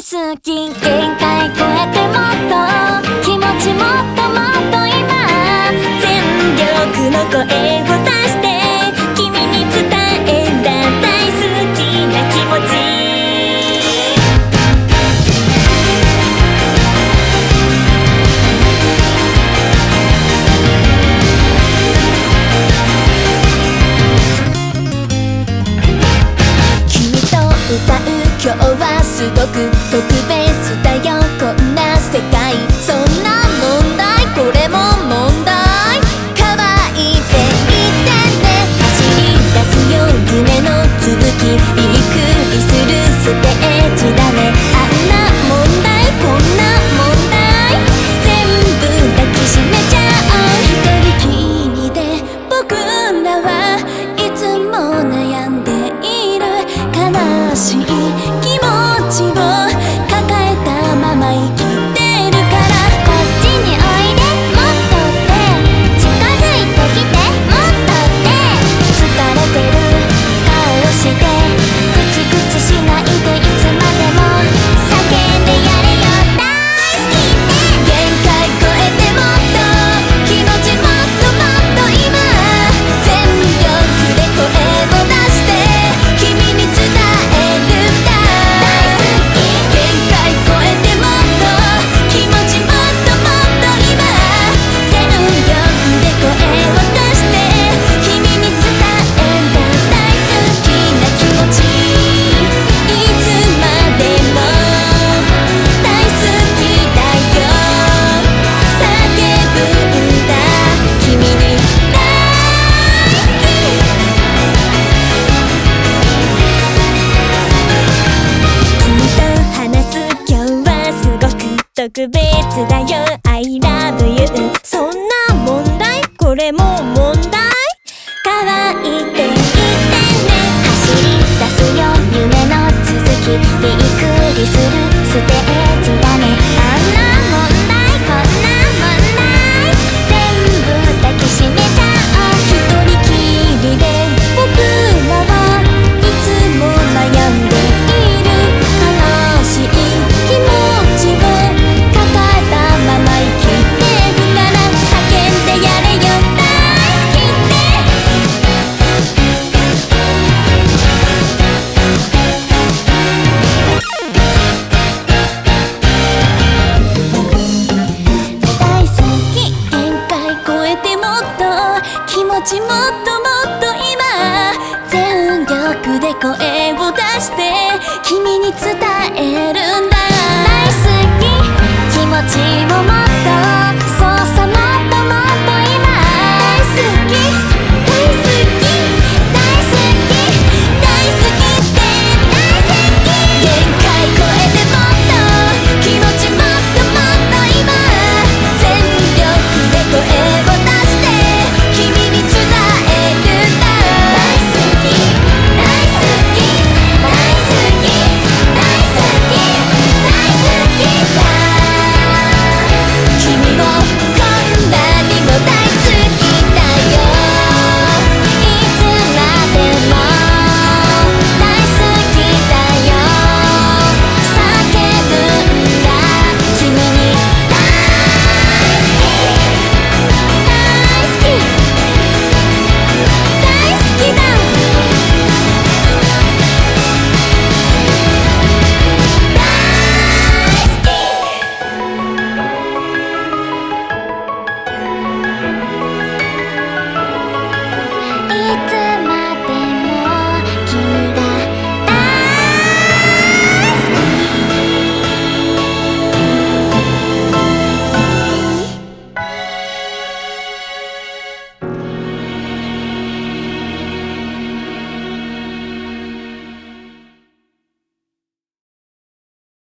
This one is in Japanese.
好き限界超えてもっと気持ちもっともっと今全力の声を出して君に伝えた大好きな気持ち君と歌う今日はすごく特別だよ。I love you そんな問題？これも問題？可愛いって言ってね。走り出すよ。夢の続き。びっくりする。ちもっともっと今。全力で声を出して君に伝え